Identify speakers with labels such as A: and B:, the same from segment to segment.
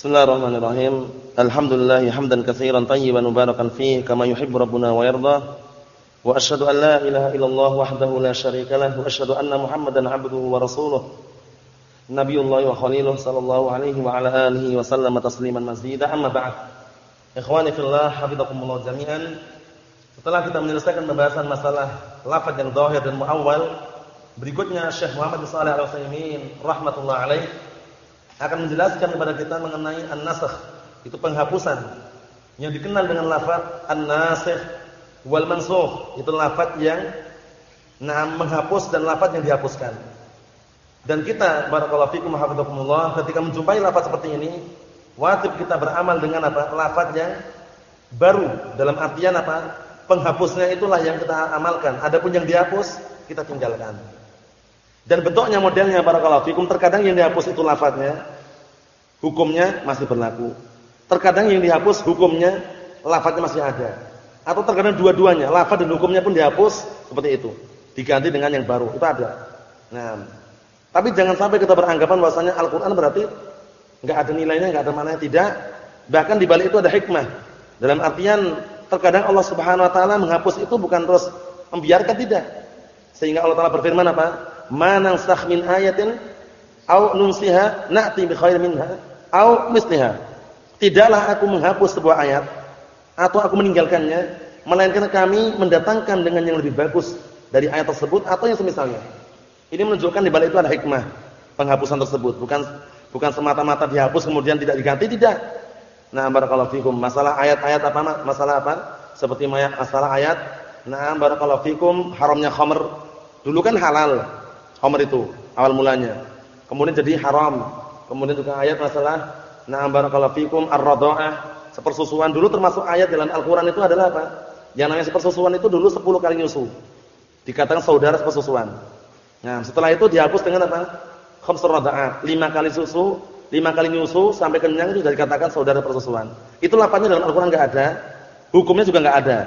A: Bismillahirrahmanirrahim. Alhamdulillah hamdan katsiran tayyiban mubarakan fihi kama yuhibbu rabbuna wa yarda. Wa asyhadu an la ilaha illallah wahdahu la syarika lah wa asyhadu anna Muhammadan 'abduhu wa rasuluh. Nabiyullah wa khaliluh sallallahu alaihi wa ala alihi wa sallama tasliman mazida amma ba'd. Ikhwani fillah, hafizakumullah jami'an. Setelah kita menyelesaikan pembahasan masalah lafaz yang zahir dan muawwal, berikutnya Syekh Muhammad bin Shalih Al-Utsaimin rahimatullah alaihi akan menjelaskan kepada kita mengenai an-nasakh, itu penghapusan. Yang dikenal dengan lafaz an-nasikh wal mansukh, itu lafaz yang nah menghapus dan lafaz yang dihapuskan. Dan kita barakallahu fikum hafizakumullah ketika menjumpai lafaz seperti ini, wajib kita beramal dengan apa? Lafaz yang baru dalam artian apa? Penghapusnya itulah yang kita amalkan. Adapun yang dihapus kita tinggalkan. Dan bentuknya modelnya para fikum terkadang yang dihapus itu lafadznya hukumnya masih berlaku. Terkadang yang dihapus hukumnya lafadznya masih ada. Atau terkadang dua-duanya, lafadz dan hukumnya pun dihapus seperti itu. Diganti dengan yang baru. Itu ada. Nah, tapi jangan sampai kita beranggapan bahwasanya Al-Qur'an berarti enggak ada nilainya, enggak ada maknanya, tidak. Bahkan di balik itu ada hikmah. Dalam artian terkadang Allah Subhanahu wa taala menghapus itu bukan terus membiarkan tidak. Sehingga Allah taala berfirman apa? Mana min ayatin au nunsiha na'ti bi khairin minha au misliha. Tidaklah aku menghapus sebuah ayat atau aku meninggalkannya, melainkan kami mendatangkan dengan yang lebih bagus dari ayat tersebut atau yang semisalnya. Ini menunjukkan di balik itu ada hikmah penghapusan tersebut, bukan bukan semata-mata dihapus kemudian tidak diganti, tidak. Nah, barakallahu fikum. Masalah ayat-ayat apa? Masalah apa? Seperti masalah ayat, nah barakallahu fikum haramnya khamr. Dulu kan halal Homer itu awal mulanya. Kemudian jadi haram. Kemudian juga ayat masalah na'am barakallahu fikum ar-radha'ah, sepersusuan dulu termasuk ayat dalam Al-Qur'an itu adalah apa? Yang namanya sepersusuan itu dulu 10 kali nyusu. Dikatakan saudara sepersusuan. Nah, setelah itu dihapus dengan apa? Khamsur radha'ah, 5 kali susu, 5 kali nyusu sampai kenyang itu sudah dikatakan saudara persusuan. Itu lapangnya dalam Al-Qur'an enggak ada. Hukumnya juga enggak ada.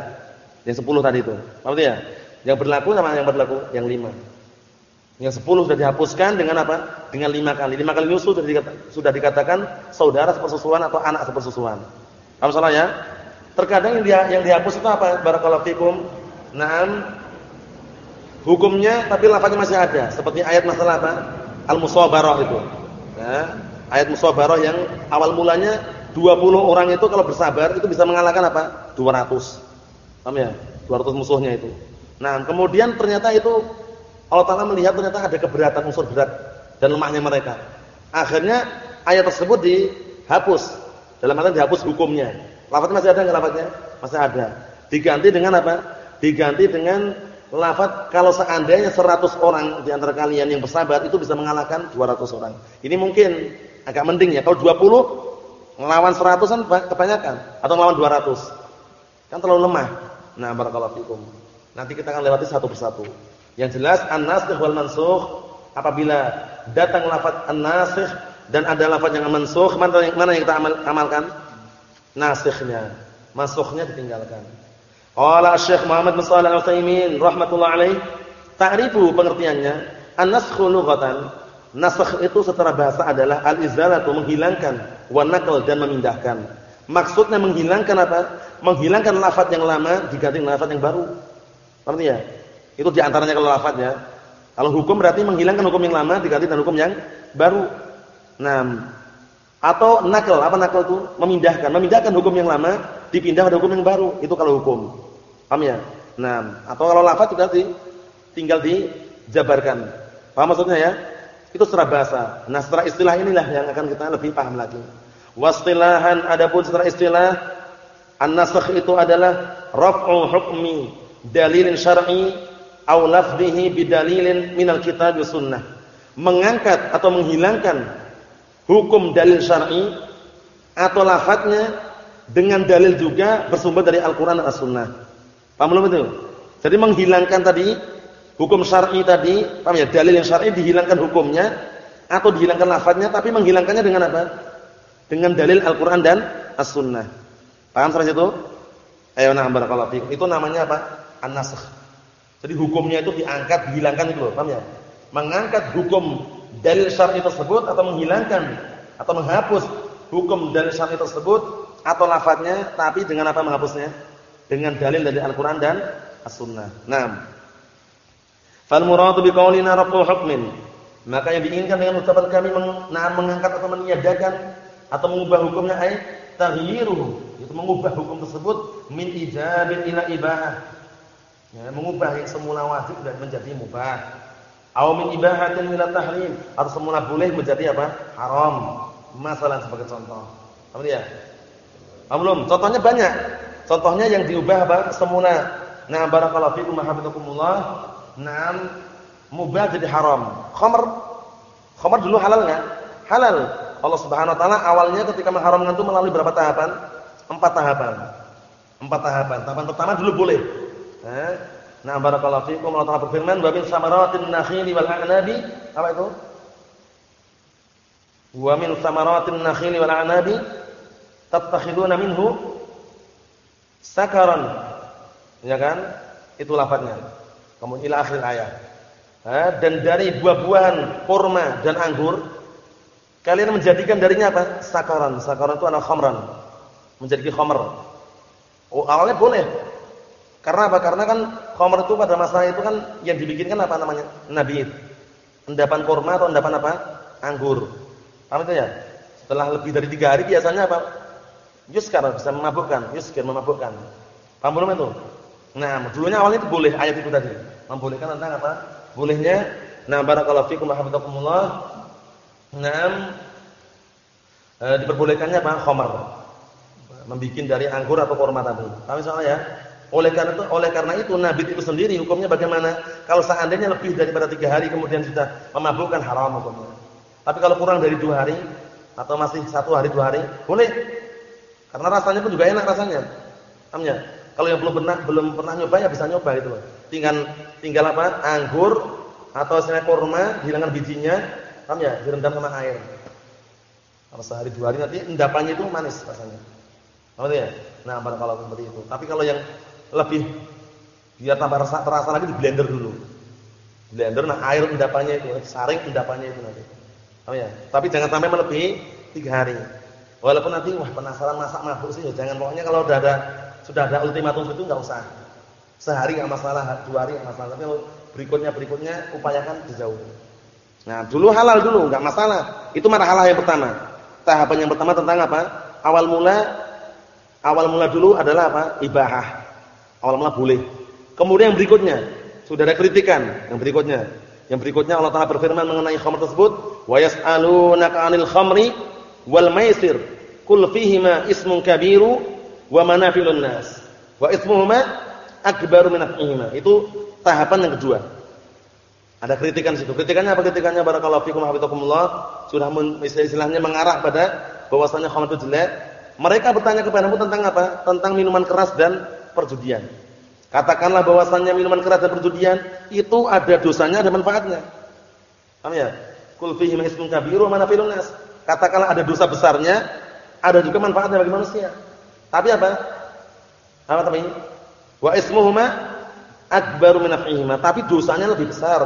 A: Yang 10 tadi itu. Paham ya? Yang berlaku sama yang berlaku yang 5. Yang sepuluh sudah dihapuskan dengan apa? Dengan lima kali. Lima kali nyusu sudah, dikatakan, sudah dikatakan saudara sepersusuan atau anak sepersusuan. Apa salahnya? Terkadang yang, dia, yang dihapus itu apa? Barakallahu fikum. Naam. Hukumnya tapi lafaznya masih ada. Seperti ayat masalah apa? Al-Musabarah itu. Ya, ayat Musabarah yang awal mulanya 20 orang itu kalau bersabar itu bisa mengalahkan apa? 200. Paham ya? 200 musuhnya itu. Nah, kemudian ternyata itu Allah Taala melihat ternyata ada keberatan unsur berat dan lemahnya mereka. Akhirnya ayat tersebut dihapus. Dalam arti dihapus hukumnya. Lafaznya masih ada enggak lafaznya? Masih ada. Diganti dengan apa? Diganti dengan lafaz kalau seandainya 100 orang di antara kalian yang bersabar itu bisa mengalahkan 200 orang. Ini mungkin agak mending ya. Kalau 20 melawan 100 kan kebanyakan atau melawan 200. Kan terlalu lemah. Nah, barakallahu fikum. Nanti kita akan lewati satu persatu. Yang jelas an-nasikh wal mansukh apabila datang lafaz an-nasikh dan ada lafaz yang mansukh, mana yang mana yang kita amal, amalkan? Nasikhnya. Mansukhnya ditinggalkan. Qala Syekh Muhammad bin Shalih Al-Utsaimin rahimatullah alaih, ta'rifu pengertiannya, an-naskhu lughatan. Nasakh itu secara bahasa adalah al-izalatu menghilangkan, wa dan memindahkan. Maksudnya menghilangkan apa? Menghilangkan lafaz yang lama diganti dengan lafaz yang baru. Artinya ya? Itu di antaranya kalau lafadznya. Kalau hukum berarti menghilangkan hukum yang lama diganti dengan hukum yang baru. Nah, atau nakal, apa nakal itu? Memindahkan, memindahkan hukum yang lama dipindah pada hukum yang baru. Itu kalau hukum. Paham ya? Nah, atau kalau lafaz sih tinggal dijabarkan. Paham maksudnya ya? Itu secara bahasa. Nah, secara istilah inilah yang akan kita lebih paham lagi. Wastilahan adapun secara istilah an-nasakh itu adalah raf'u hukmi dalilin syar'i aw lafdhihi bidalilin minal kitab sunnah. Mengangkat atau menghilangkan hukum dalil syar'i atau lafadznya dengan dalil juga bersumber dari Al-Qur'an dan As-Sunnah. Paham belum itu? Jadi menghilangkan tadi hukum syar'i tadi, paham ya? Dalil yang syar'i dihilangkan hukumnya atau dihilangkan lafadznya tapi menghilangkannya dengan apa? Dengan dalil Al-Qur'an dan As-Sunnah. Paham sampai situ? Ayo nah barakallahu fikum. Itu namanya apa? An-nasakh. Jadi hukumnya itu diangkat, dihilangkan itu loh, paham ya? Mengangkat hukum dalil syar'i tersebut atau menghilangkan atau menghapus hukum dari syar'i tersebut atau lafadznya tapi dengan apa menghapusnya? Dengan dalil dari Al-Qur'an dan As-Sunnah. Naam. Fal muradu biqaulina rabbul hukmin. Maka yang diinginkan dengan ucapan kami nah, mengangkat atau meniadakan atau mengubah hukumnya ay taghyiruhu, itu mengubah hukum tersebut min ijabin ila ibahah. Ya, mengubah yang semula wajib dan menjadi mubah. Aw min ibahatin ila tahrim, atau semula boleh menjadi apa? haram. Masalah sebagai contoh. Apa dia? Belum, contohnya banyak. Contohnya yang diubah apa? Semula. Nah, barakallahu fikum wa Nah, mubah jadi haram. Khamr khamr dulu halal enggak? Halal. Allah Subhanahu wa taala awalnya ketika mengharamkan itu melalui berapa tahapan? Empat tahapan. Empat tahapan. Tahapan pertama dulu boleh. Eh? Nah, barakallahu fikum Allah Ta'ala berfirman, "Wa min samaratin nakhili wal a'nabi" apa itu? "Wa min samaratin nakhili wal a'nabi tattakhiduna minhu sakaran." Ya kan? Itu lafadznya. Kemudian ila akhir ayat. Eh, dan dari buah-buahan kurma dan anggur kalian menjadikan darinya apa? Sakaran. Sakaran itu adalah khamran. Menjadi khamr. Oh, awalnya boleh. Karena apa? Karena kan khamr itu pada masa itu kan yang dibikinkan apa namanya? Nabi. Endapan kurma atau endapan apa? Anggur. Paham itu ya? Setelah lebih dari tiga hari biasanya apa? Yuskar bisa memabukkan, yuskar memabukkan. Paham belum itu? Nah, dulunya awalnya itu boleh ayat itu tadi. Membolehkan tentang apa? Bolehnya nah barakallahu fikum wa hafizakumullah. Naam e, diperbolehkannya apa? Khamar. Membikin dari anggur atau kurma tadi. Paham soalnya ya? Oleh karena itu, oleh karena itu itu sendiri hukumnya bagaimana? Kalau seandainya lebih daripada tiga hari kemudian sudah memabukkan haram hukumnya. Tapi kalau kurang dari dua hari atau masih satu hari dua hari boleh. Karena rasanya pun juga enak rasanya. Amnya. Kalau yang belum pernah belum pernah nyoba ya bisa nyoba itu Tinggal tinggal apa? Anggur atau misalnya kurma, hilangkan bijinya, paham ya? Direndam sama air. Kalau sehari dua hari nanti endapannya itu manis rasanya. Paham ya? Nah, kalau seperti itu. Tapi kalau yang lebih biar tambah rasa terasa lagi di blender dulu. Blender nah air endapannya itu, saring endapannya itu nanti. Oh ya, tapi jangan sampai melebihi tiga hari. Walaupun nanti wah penasaran masak mabuk sih, ya jangan pokoknya kalau udah ada sudah ada ultimatum itu enggak usah. Sehari enggak masalah, dua hari enggak masalah. Tapi berikutnya berikutnya upayakan dijauh. Nah, dulu halal dulu, enggak masalah. Itu marhalah yang pertama. Tahapan yang pertama tentang apa? Awal mula awal mula dulu adalah apa? Ibahah Awal mula boleh. Kemudian yang berikutnya, sudah ada kritikan yang berikutnya. Yang berikutnya Allah Taala berfirman mengenai khamr tersebut, "Wa yas'alunaka 'anil khamri wal maisir, qul fihima ismun kabiru wa manafi'un nas, wa ismuhuma akbaru min naf'ihima." Itu tahapan yang kedua. Ada kritikan situ. Kritikannya apa kritikannya? Barakallahu fikum hafizakumullah. Sudah istilahnya mengarah pada bahwasanya khamr itu jelek. Mereka bertanya kepadamu tentang apa? Tentang minuman keras dan perjudian. Katakanlah bahwasannya minuman keras dan perjudian itu ada dosanya, ada manfaatnya. Paham ya? Kul fihi ismun kabiru mana filun nas. Katakanlah ada dosa besarnya, ada juga manfaatnya bagi manusia. Tapi apa? Apa tapi? Wa ismuhuma akbaru min naf'ihima. Tapi dosanya lebih besar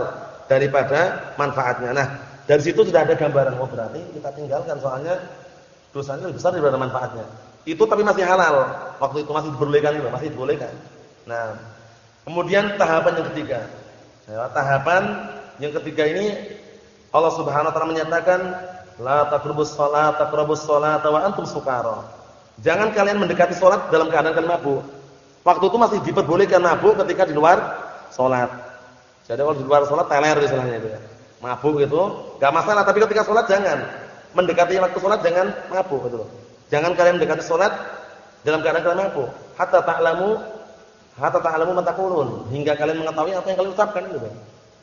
A: daripada manfaatnya. Nah, dari situ sudah ada gambaran. Oh, berarti kita tinggalkan soalnya dosanya lebih besar daripada manfaatnya. Itu tapi masih halal. Waktu itu masih dibolehkan itu, masih dibolehkan. Nah, kemudian tahapan yang ketiga. Ya, tahapan yang ketiga ini Allah Subhanahu wa taala menyatakan la taqrabus shalah taqrabus sholata wa antum sukara. Jangan kalian mendekati salat dalam keadaan kalian mabuk. Waktu itu masih diperbolehkan mabuk ketika di luar salat. Jadi kalau di luar salat teler istilahnya itu ya. Mabuk itu enggak masalah, tapi ketika salat jangan. Mendekati waktu salat jangan mabuk gitu loh. Jangan kalian mendekati salat dalam keadaan kalian mabuk. Hatta ta'lamu hatta ta'lamu ma taqulun, hingga kalian mengetahui apa yang kalian ucapkan gitu.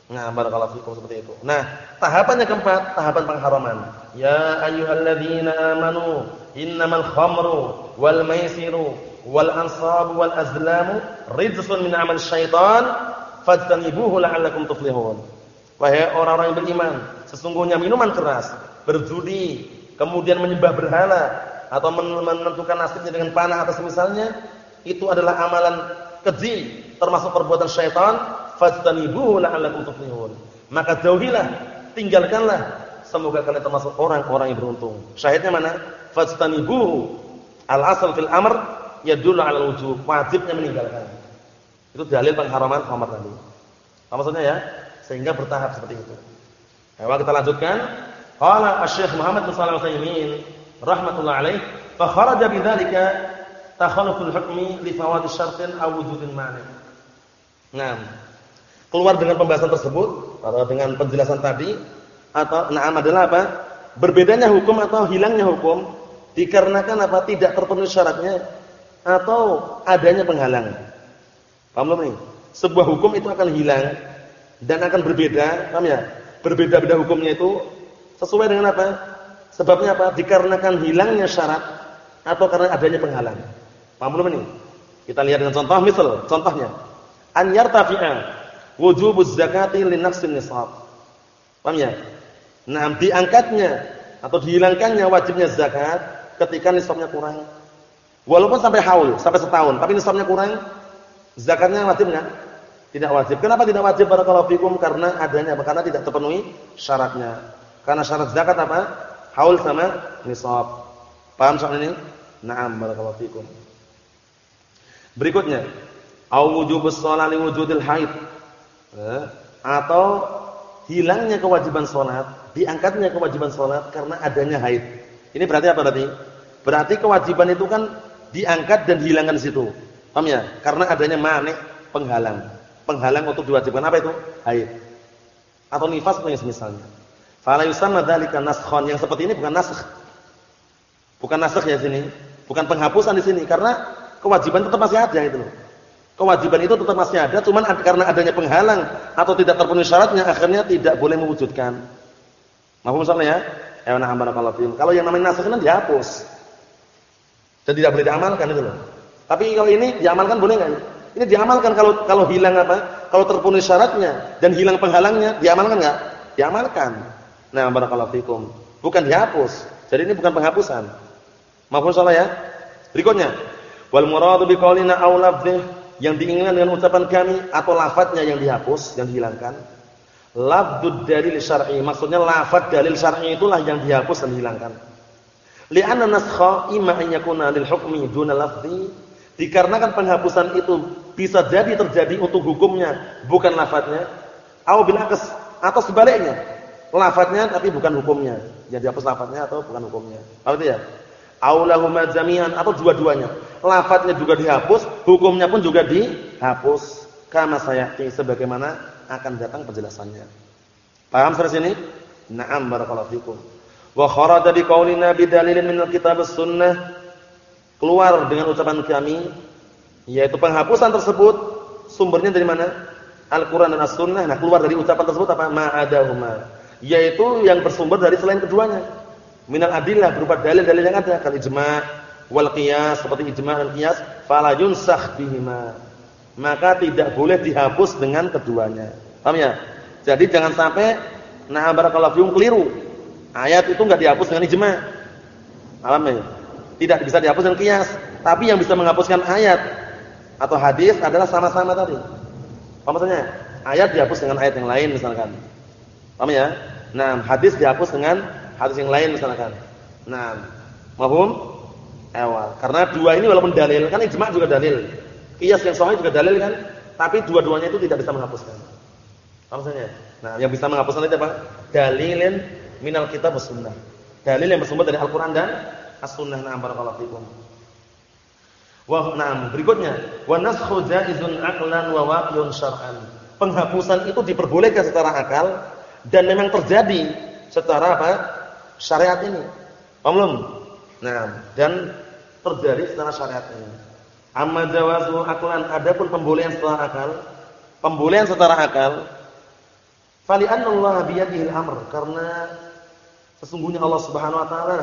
A: Nah, barakallahu fikum seperti itu. Nah, tahapan yang keempat, tahapan pengharaman. Ya ayyuhalladzina amanu, innamal khamru wal maisiru wal ansabu wal azlamu rijsun min amal syaitan fajtanibuhu la'allakum tuflihun. Wahai orang-orang yang beriman, sesungguhnya minuman keras, berjudi, kemudian menyembah berhala, atau menentukan nasibnya dengan panah atau semisalnya itu adalah amalan keji termasuk perbuatan syaitan fajtanibuhu la'allakum tuflihun maka jauhilah tinggalkanlah semoga kalian termasuk orang-orang yang beruntung. Syahidnya mana? Fastanibuhu. Al-asal fil amr yadullu 'ala wujub. Wajibnya meninggalkan. Itu dalil pengharaman khamar tadi. Apa maksudnya ya? Sehingga bertahap seperti itu. Ayo kita lanjutkan. Qala Asy-Syaikh Muhammad bin Shalih Al-Utsaimin rahimatullah alaih, fa kharaja bidzalika takhalluful hukmi li fawati syartin aw wujudin mani. Nah, keluar dengan pembahasan tersebut atau dengan penjelasan tadi atau na'am adalah apa? Berbedanya hukum atau hilangnya hukum dikarenakan apa? Tidak terpenuhi syaratnya atau adanya penghalang. Paham belum nih? Sebuah hukum itu akan hilang dan akan berbeda, paham ya? Berbeda-beda hukumnya itu sesuai dengan apa? Sebabnya apa? Dikarenakan hilangnya syarat atau karena adanya penghalang. Paham belum ini? Kita lihat dengan contoh, misal contohnya. An yartafi'a wujubuz zakati li nafsin nisab. Paham ya? Nah, diangkatnya atau dihilangkannya wajibnya zakat ketika nisabnya kurang. Walaupun sampai haul, sampai setahun, tapi nisabnya kurang, Zakatnya wajib enggak? Tidak wajib. Kenapa tidak wajib barakallahu fikum? Karena adanya karena tidak terpenuhi syaratnya. Karena syarat zakat apa? Haul sama nisab. Paham soal ini? Naam barakallahu fikum. Berikutnya, au wujubus shalah li wujudil haid. Eh, atau hilangnya kewajiban salat, diangkatnya kewajiban salat karena adanya haid. Ini berarti apa berarti? Berarti kewajiban itu kan diangkat dan dihilangkan di situ. Paham ya? Karena adanya manik penghalang. Penghalang untuk diwajibkan apa itu? Haid. Atau nifas atau yang semisalnya. Fala yusamma dzalika naskhon. Yang seperti ini bukan nasakh. Bukan nasakh ya sini. Bukan penghapusan di sini karena kewajiban tetap masih ada itu loh. Kewajiban itu tetap masih ada, cuman karena adanya penghalang atau tidak terpenuhi syaratnya akhirnya tidak boleh mewujudkan. Mahfum misalnya ya? Ya nah Kalau yang namanya nasakh kan dihapus. Dan tidak boleh diamalkan itu loh. Tapi kalau ini diamalkan boleh nggak? Ini diamalkan kalau kalau hilang apa? Kalau terpenuhi syaratnya dan hilang penghalangnya, diamalkan nggak? Diamalkan. Nah, barakallahu fikum. Bukan dihapus. Jadi ini bukan penghapusan. Maafun salah ya. Berikutnya, wal muradu biqaulina aw yang diinginkan dengan ucapan kami atau lafadznya yang dihapus, yang dihilangkan. Lafdud dalil syar'i, maksudnya lafadz dalil syar'i itulah yang dihapus dan dihilangkan. Li'anna naskha imma an yakuna lil hukmi duna lafdhi Dikarenakan penghapusan itu bisa jadi terjadi untuk hukumnya, bukan lafadznya. Atau bil atau sebaliknya. Lafadznya tapi bukan hukumnya. Jadi hapus lafadznya atau bukan hukumnya. Apa itu ya? Aulahuma jami'an atau dua-duanya. Lafadznya juga dihapus, hukumnya pun juga dihapus. Kama sayati sebagaimana akan datang penjelasannya. Paham sampai sini? Na'am barakallahu fikum. Wa kharaja biqaulina bidalilin min al-kitab sunnah keluar dengan ucapan kami yaitu penghapusan tersebut sumbernya dari mana? Al-Qur'an dan As-Sunnah. Nah, keluar dari ucapan tersebut apa? Ma'adahuma. Yaitu yang bersumber dari selain keduanya. Minal adillah berupa dalil-dalil yang ada, kal ijma' wal qiyas, seperti ijma' dan qiyas, fala yunsakh bihima. Maka tidak boleh dihapus dengan keduanya. Paham ya? Jadi jangan sampai nah barakallahu fiikum keliru. Ayat itu enggak dihapus dengan ijma'. Paham ya? Tidak bisa dihapus dengan kias. Tapi yang bisa menghapuskan ayat atau hadis adalah sama-sama tadi. Apa maksudnya? Ayat dihapus dengan ayat yang lain misalkan. Paham ya? Nah, hadis dihapus dengan hadis yang lain misalkan. Nah, mahum? Ewa. Karena dua ini walaupun dalil, kan ijma' juga dalil. Kias yang sahih juga dalil kan? Tapi dua-duanya itu tidak bisa menghapuskan. Maksudnya? Nah, yang bisa menghapuskan itu apa? Dalilin minal kitab was sunnah. Dalil yang bersumber dari Al-Qur'an dan as-sunnah na'am barakallahu fikum. Wa na'am, berikutnya, wa naskhu jaizun aqlan wa waqi'un syar'an. Penghapusan itu diperbolehkan secara akal dan memang terjadi secara apa? syariat ini. Paham belum? Nah, dan terjadi secara syariat ini. Amma jawazu aqlan adapun pembolehan secara akal, pembolehan secara akal, fali Allah biyadihi al-amr karena sesungguhnya Allah Subhanahu wa taala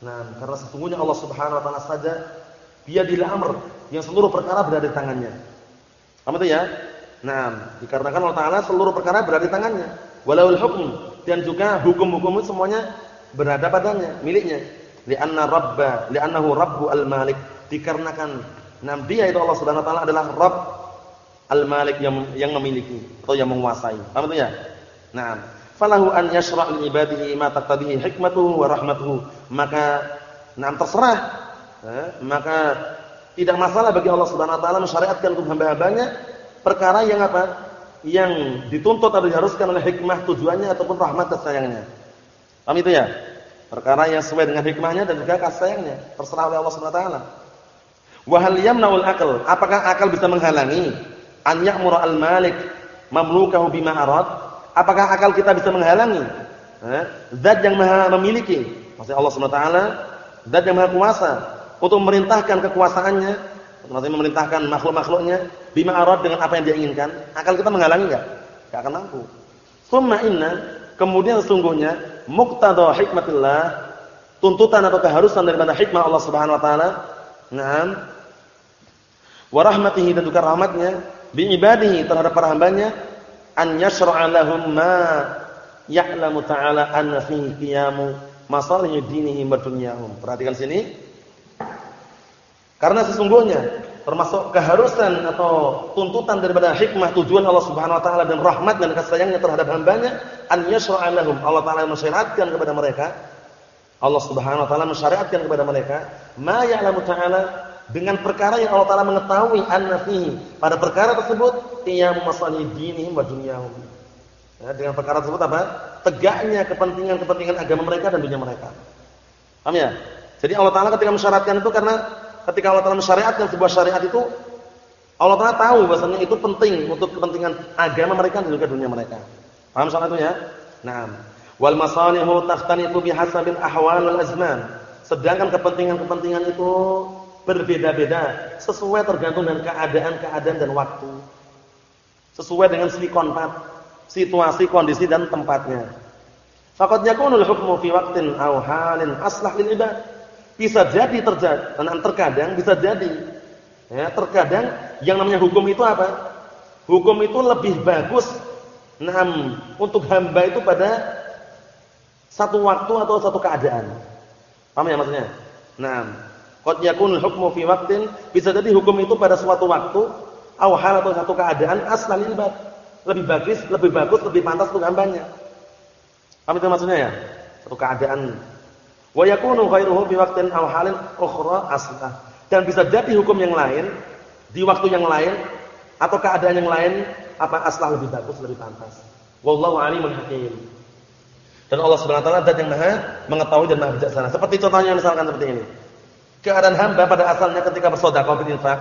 A: Nah, karena sesungguhnya Allah Subhanahu wa taala saja biyadil amr, yang seluruh perkara berada di tangannya. Apa itu ya? Nah, dikarenakan Allah taala seluruh perkara berada di tangannya. Walaul hukm dan juga hukum-hukum semuanya berada padanya, miliknya. Li'anna rabba, li'annahu rabbu al-malik. Dikarenakan nabi itu Allah Subhanahu wa taala adalah Rabb al-Malik yang yang memiliki atau yang menguasai. Apa itu ya? Nah, falahu an yashra' li ibadihi ma taqtadihi hikmatuhu wa rahmatuhu. Maka nam terserah. Maka tidak masalah bagi Allah Subhanahu wa taala mensyariatkan untuk hamba-hambanya perkara yang apa? Yang dituntut atau diharuskan oleh hikmah tujuannya ataupun rahmat dan sayangnya. Paham itu ya? Perkara yang sesuai dengan hikmahnya dan juga kasih sayangnya, terserah oleh Allah Subhanahu wa taala. Wa hal yamna'ul aql? Apakah akal bisa menghalangi an ya'mura al-malik mamlukahu bima arad? Apakah akal kita bisa menghalangi eh, zat yang maha memiliki, maksudnya Allah Subhanahu wa taala, zat yang maha kuasa untuk memerintahkan kekuasaannya, maksudnya memerintahkan makhluk-makhluknya bima arad dengan apa yang dia inginkan? Akal kita menghalangi enggak? Enggak akan mampu. Summa inna kemudian sesungguhnya muqtada hikmatillah tuntutan atau keharusan daripada hikmah Allah Subhanahu wa taala Naam. Wa rahmatihi dan juga rahmatnya bi ibadihi terhadap para hambanya an yashra'a lahum ma ya'lamu ta'ala anna fihi qiyamu masalih dinihim wa. Perhatikan sini. Karena sesungguhnya termasuk keharusan atau tuntutan daripada hikmah tujuan Allah Subhanahu wa taala dan rahmat dan kasih sayangnya terhadap hambanya an yashra'a lahum Allah taala mensyariatkan kepada mereka Allah Subhanahu wa taala mensyariatkan kepada mereka ma ya'lamu ta'ala dengan perkara yang Allah taala mengetahui anna pada perkara tersebut qiyam masalih dinihim wa dunyahum. Ya, dengan perkara tersebut apa? Tegaknya kepentingan-kepentingan agama mereka dan dunia mereka. Paham ya? Jadi Allah taala ketika mensyaratkan itu karena ketika Allah taala mensyariatkan sebuah syariat itu Allah taala tahu bahwasanya itu penting untuk kepentingan agama mereka dan juga dunia mereka. Paham soal itu ya? Naam. Wal masalihu takhtanitu bihasabil ahwal wal azman. Sedangkan kepentingan-kepentingan itu berbeda-beda sesuai tergantung dengan keadaan-keadaan dan waktu. Sesuai dengan silikon situasi, kondisi dan tempatnya. Faqad yakunul hukmu fi waqtin aw halin aslah lil ibad. Bisa jadi terjadi, terkadang bisa jadi. Ya, terkadang yang namanya hukum itu apa? Hukum itu lebih bagus nah, untuk hamba itu pada satu waktu atau satu keadaan. Paham ya maksudnya? Nah, qad yakun hukmu fi waqtin bisa jadi hukum itu pada suatu waktu aw hal atau satu keadaan aslan ibad. Lebih bagus, lebih bagus, lebih pantas untuk hambanya. Paham itu maksudnya ya? Satu keadaan. Wa yakunu ghairuhu fi waqtin aw halin ukhra aslah. Dan bisa jadi hukum yang lain di waktu yang lain atau keadaan yang lain apa aslah lebih bagus, lebih pantas. Wallahu a'lamul hakim. Dan Allah Subhanahu wa taala zat yang Maha mengetahui dan Maha bijaksana. Seperti contohnya misalkan seperti ini. Keadaan hamba pada asalnya ketika bersedekah berinfak,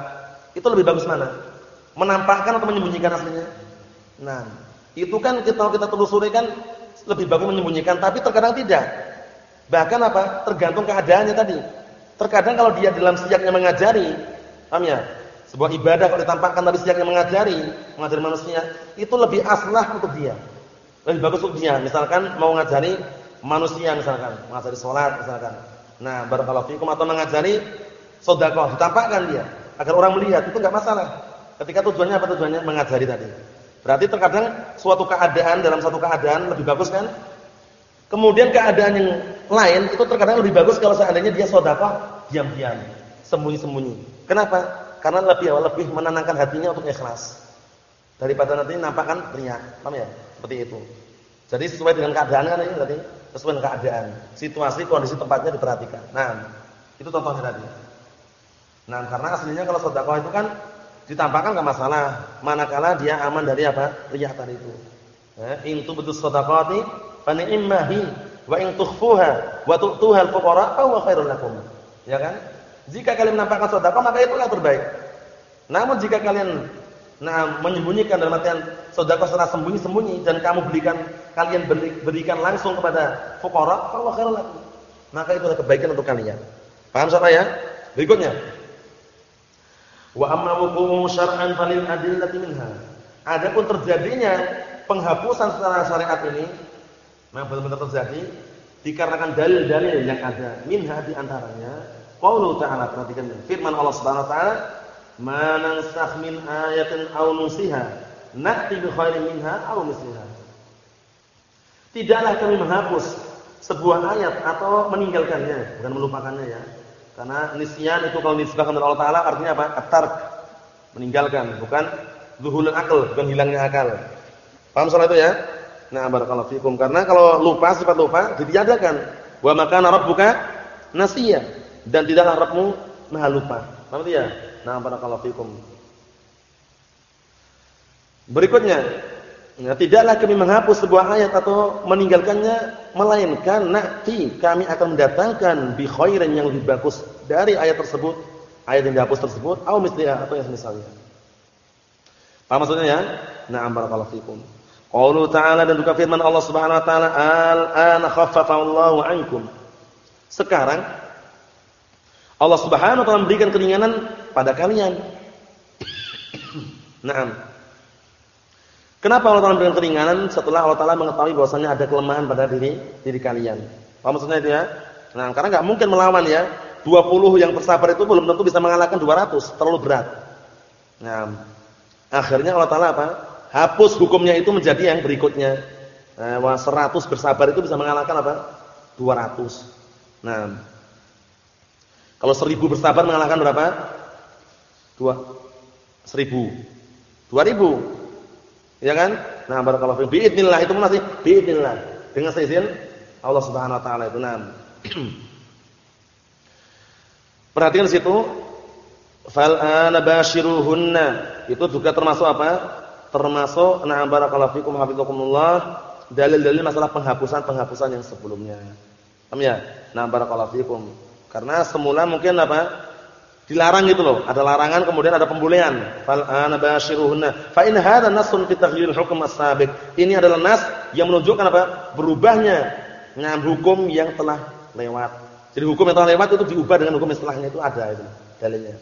A: itu lebih bagus mana? Menampakkan atau menyembunyikan aslinya? Nah, itu kan kita kita telusuri kan lebih bagus menyembunyikan, tapi terkadang tidak. Bahkan apa? Tergantung keadaannya tadi. Terkadang kalau dia dalam siaknya mengajari, paham ya? Sebuah ibadah kalau ditampakkan dari siaknya mengajari, mengajari manusia, itu lebih aslah untuk dia. Lebih bagus untuk dia. Misalkan mau ngajari manusia misalkan, mengajari sholat misalkan. Nah, barakallahu fikum atau mengajari sedekah, ditampakkan dia agar orang melihat itu enggak masalah. Ketika tujuannya apa tujuannya? Mengajari tadi. Berarti terkadang suatu keadaan dalam satu keadaan lebih bagus kan? Kemudian keadaan yang lain itu terkadang lebih bagus kalau seandainya dia sedekah diam-diam, sembunyi-sembunyi. Kenapa? Karena lebih lebih menenangkan hatinya untuk ikhlas. Daripada nanti nampakkan riya. Paham ya? Seperti itu. Jadi sesuai dengan keadaan kan ini berarti sesuai dengan keadaan, situasi, kondisi tempatnya diperhatikan. Nah, itu contohnya tadi. Nah, karena aslinya kalau sedekah itu kan ditampakkan enggak masalah, manakala dia aman dari apa? riya tadi itu. Ya, in tubdu shadaqati fa ni'mahi wa in tukhfuha wa tu'tuha al-fuqara fa huwa khairul lakum. Ya kan? Jika kalian menampakkan sedekah maka itulah terbaik. Namun jika kalian nah menyembunyikan dalam artian sedekah secara sembunyi-sembunyi dan kamu berikan kalian berikan langsung kepada fuqara, fa khairul lakum. Maka itu adalah kebaikan untuk kalian. Paham saudara ya? Berikutnya. Wa amma wuqu'u syar'an falil adillati minha. Adapun terjadinya penghapusan secara syariat ini memang benar-benar terjadi dikarenakan dalil-dalil yang ada. Minha di antaranya qaulu ta'ala perhatikan firman Allah Subhanahu wa taala ma nansakh min ayatin aw nusiha na'ti bi khairin minha aw misliha. Tidaklah kami menghapus sebuah ayat atau meninggalkannya. Bukan melupakannya ya. Karena nisyan itu kalau disebutkan oleh Allah taala artinya apa? At-tark meninggalkan bukan zuhulul akal bukan hilangnya akal. Paham soal itu ya Nah, barakallahu fikum. Karena kalau lupa sifat lupa ditiadakan. Wa makana rabbuka nasiya dan tidaklah Rabbmu maha lupa. Paham ya? Nah, barakallahu fikum. Berikutnya, ya, tidaklah kami menghapus sebuah ayat atau meninggalkannya melainkan nanti kami akan mendatangkan bi khairin yang lebih bagus dari ayat tersebut, ayat yang dihapus tersebut atau misliha atau yang misalnya. Paham maksudnya ya? Na'am barakallahu fikum. Qaulu ta'ala dan juga firman Allah Subhanahu wa taala, "Al-ana khaffafa Allahu 'ankum." Sekarang Allah Subhanahu wa taala memberikan keringanan pada kalian. Naam. Kenapa Allah Taala memberikan keringanan setelah Allah Taala mengetahui bahwasanya ada kelemahan pada diri diri kalian? Apa maksudnya itu ya? Nah, karena enggak mungkin melawan ya. 20 yang bersabar itu belum tentu bisa mengalahkan 200, terlalu berat. Nah, akhirnya Allah Taala apa? Hapus hukumnya itu menjadi yang berikutnya. Nah, 100 bersabar itu bisa mengalahkan apa? 200. Nah, kalau 1000 bersabar mengalahkan berapa? 2 1000. 2000. Ya kan? Nah, barakallahu fiik. Biidznillah itu masih biidznillah. Dengan seizin Allah Subhanahu wa taala itu. Nah. Perhatikan situ. Fal ana bashiruhunna. Itu juga termasuk apa? Termasuk na'am barakallahu fikum hafizakumullah dalil-dalil masalah penghapusan-penghapusan yang sebelumnya. Paham ya? Na'am barakallahu fikum. Karena semula mungkin apa? Dilarang gitu loh. Ada larangan kemudian ada pembolehan. Fal ana bashiruhunna. Fa in hadha nasun fi taghyiril hukm as-sabiq. Ini adalah nas yang menunjukkan apa? Berubahnya ngam hukum yang telah lewat. Jadi hukum yang telah lewat itu diubah dengan hukum setelahnya itu ada itu dalilnya.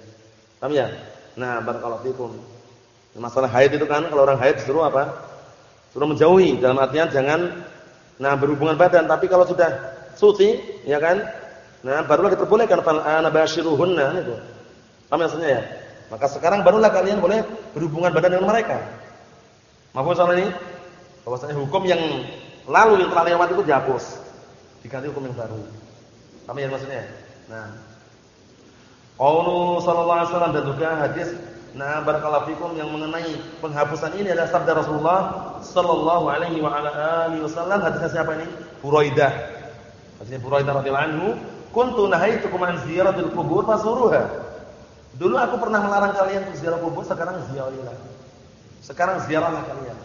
A: Paham ya? Nah, barakallahu fikum. Masalah haid itu kan kalau orang haid disuruh apa? Suruh menjauhi dalam artian jangan nah berhubungan badan, tapi kalau sudah suci, ya kan? Nah, barulah diperbolehkan fal ana bashiruhunna itu. Paham maksudnya ya? Maka sekarang barulah kalian boleh berhubungan badan dengan mereka. Maaf soal ini? Bahwasanya hukum yang lalu yang telah lewat itu dihapus. Diganti hukum yang baru. Paham ya maksudnya? Nah. Qaulu sallallahu alaihi wasallam dan juga hadis Nah, barakallahu fikum yang mengenai penghapusan ini adalah sabda Rasulullah sallallahu alaihi wa ala alihi wasallam. Hadisnya siapa ini? Buraidah. Hadisnya Buraidah radhiyallahu anhu, "Kuntu nahaitukum an ziyaratil qubur fasuruha." Dulu aku pernah melarang kalian untuk ziarah kubur, sekarang ziarahilah. Sekarang ziarahlah kalian.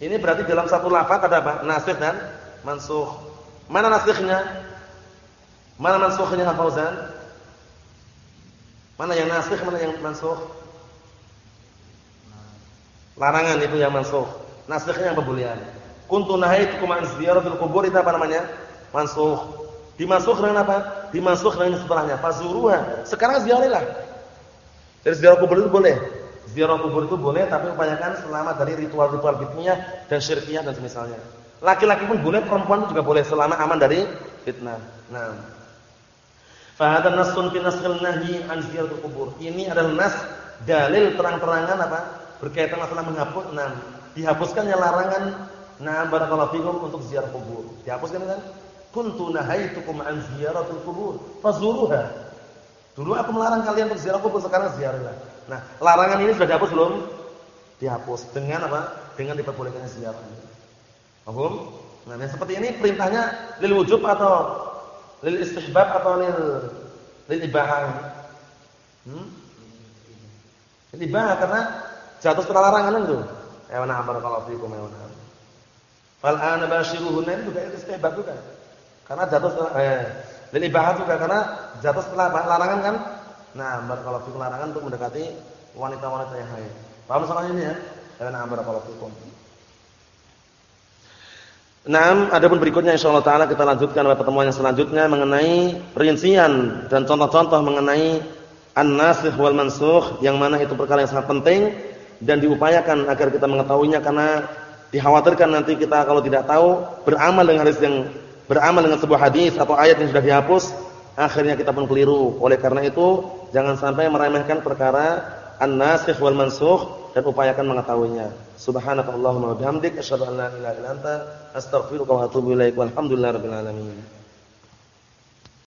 A: Ini berarti dalam satu lafaz ada apa? Nasikh dan mansukh. Mana nasikhnya? Mana mansukhnya Fauzan? Mana yang nasikh, mana yang mansukh? Larangan itu yang mansuh. Nasikhnya yang pembolehan. Kuntu nahaitukum an ziyaratil qubur itu apa namanya? Mansuh. Dimansuh dengan apa? Dimansuh dengan setelahnya. Fazuruha. Sekarang ziarahilah. Jadi ziarah kubur itu boleh. Ziarah kubur itu boleh tapi upayakan selamat dari ritual-ritual fitnah dan syirkiyah dan semisalnya. Laki-laki pun boleh, perempuan juga boleh selama aman dari fitnah. Nah. Fahadha nasun fi naskhil nahyi an ziyaratil qubur. Ini adalah nas dalil terang-terangan apa? Berkaitan masalah menghapus enam dihapuskannya larangan nah barakallahu fikum untuk ziarah kubur. Dihapuskan kan? Kuntu nahaitukum an ziyaratul kubur. Fazuruha dulu aku melarang kalian untuk ziarah kubur sekarang ziarahlah. Nah larangan ini sudah dihapus belum? Dihapus. Dengan apa? Dengan diperbolehkannya ziarah. Paham? Nah yang seperti ini perintahnya lil wujub atau lil istihbab atau lil lil ibahah hmm? lil ibahah karena Jatuh setelah larangan itu. Ya na'am barakallahu fikum ya na'am. Fal ana bashiruhunna itu juga istihbab juga. Karena jatuh setelah eh lil ibahah juga karena jatuh setelah larangan kan. Nah, barakallahu fikum larangan untuk mendekati wanita-wanita yang haid. Paham soal ini ya? Ya na'am barakallahu fikum. Nah, adapun berikutnya insyaallah taala kita lanjutkan pada pertemuan yang selanjutnya mengenai rincian dan contoh-contoh mengenai an-nasikh wal mansukh yang mana itu perkara yang sangat penting dan diupayakan agar kita mengetahuinya karena dikhawatirkan nanti kita kalau tidak tahu beramal dengan hadis yang beramal dengan sebuah hadis atau ayat yang sudah dihapus akhirnya kita pun keliru. Oleh karena itu jangan sampai meremehkan perkara an-nasikh wal mansukh dan upayakan mengetahuinya. Subhanakallahumma wa bihamdik asyhadu an la ilaha illa astaghfiruka wa atubu ilaik. Walhamdulillahirabbil alamin.